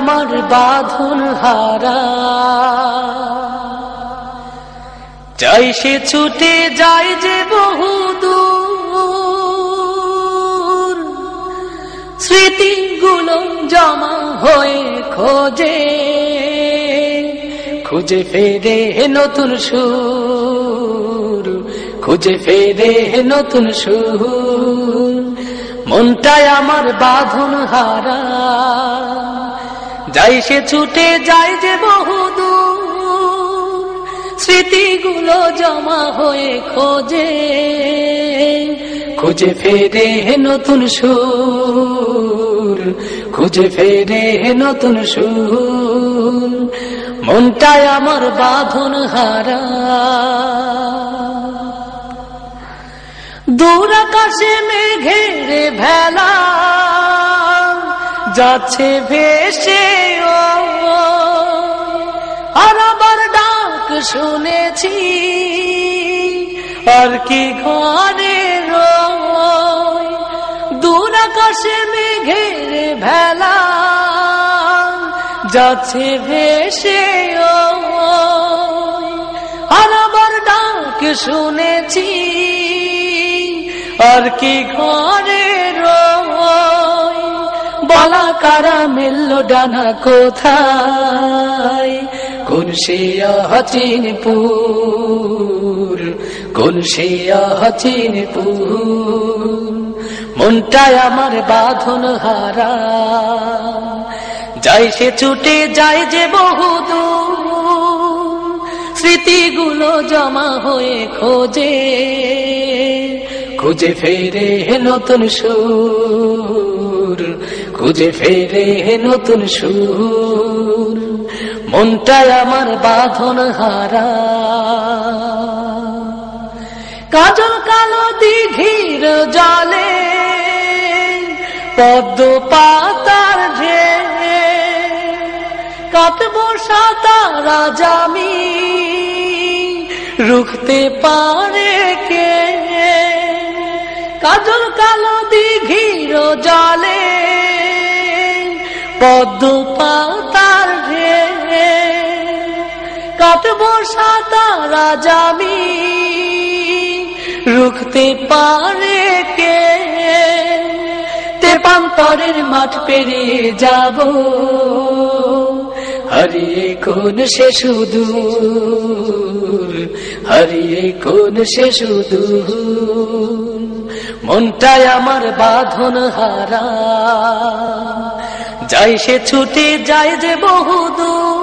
আমার বাঁধন হারা। চাই সে ছুটে যায় যে বহুদূর স্মৃতিগুলো জমা হয়ে খোঁজে, খুঁজে ফেরে নতুন সুর। খুঁজে ফেরে নতুন সুর। মনটায় আমার বাঁধন হারা। যাই সে ছুটে যায় যে বহুদূর, স্মৃতিগুলো জমা হয়ে খোঁজে। খুঁজে ফেরে হে নতুন সুর, খুঁজে ফেরে হে নতুন সুর। মনটায় আমার বাঁধন হারা। দূর আকাশে মেঘের ভেলা, যাচ্ছে ভেসে ও আবার ডাক শুনেছি, আর কি ঘরে দূর আকাশে মেঘের ভেলা যাচ্ছে ভেসে আবার ডাক শুনেছি, আর কি ঘরে বলা কারা মিলল ডানা কোথায়? কোন সে চিনপুর কোন সে চিনপুর মনটায় আমার বাঁধন হারা। যাই সে ছুটে যায় যে বহুদূর স্মৃতিগুলো জমা হয়ে খোঁজে। খুঁজে ফেরে হে নতুন সুর, খুঁজে ফেরে হে নতুন সুর। মনটায় আমার বাঁধন হারা। কাজল কালো দিঘির জলে, পদ্ম পাতার ঢে কাটব সাতারা জামি রুখতে পারে কে? কাজল কালো দিঘির জলে, পদ্ম পাতার ঢে কাটব সাতারা জামি রুখতে পারে কে? তেপান্তরের মাঠ পেরিয়ে যাব। হারিয়ে কোন সে শুধু হারিয়ে কোন সে শুধু মনটায় আমার বাঁধন হারা। যাই সে ছুটে যায় যে বহুদূর।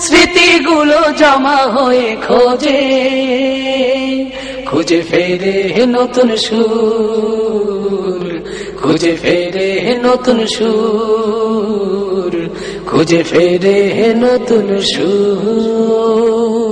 স্মৃতিগুলো জমা হয়ে খোঁজে, খুঁজে ফেরে নতুন সুর, খুঁজে ফেরে নতুন সুর, খুঁজে ফেরে নতুন সুর।